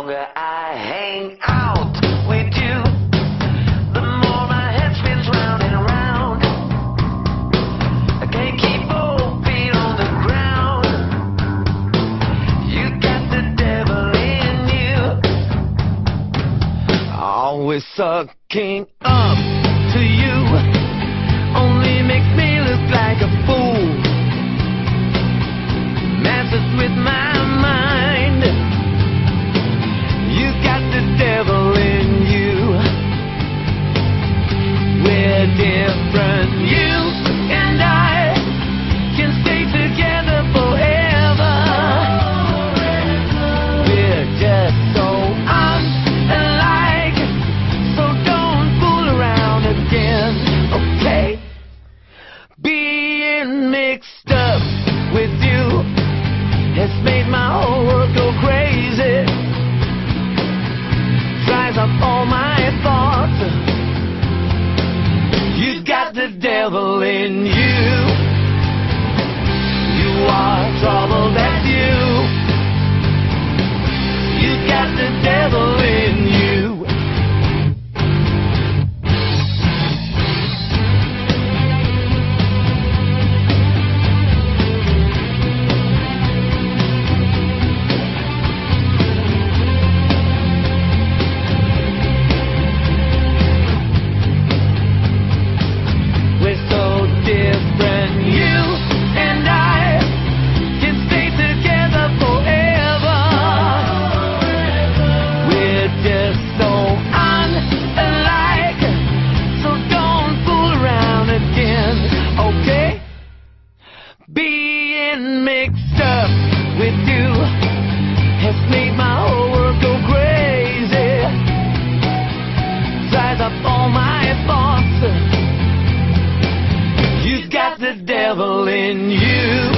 longer I hang out with you, the more my head spins round and round. I can't keep on the ground. You got the devil in you, always sucking up to you. Only makes me look like a fool. Messes with my different. You got the devil in you. You are trouble, devil in you.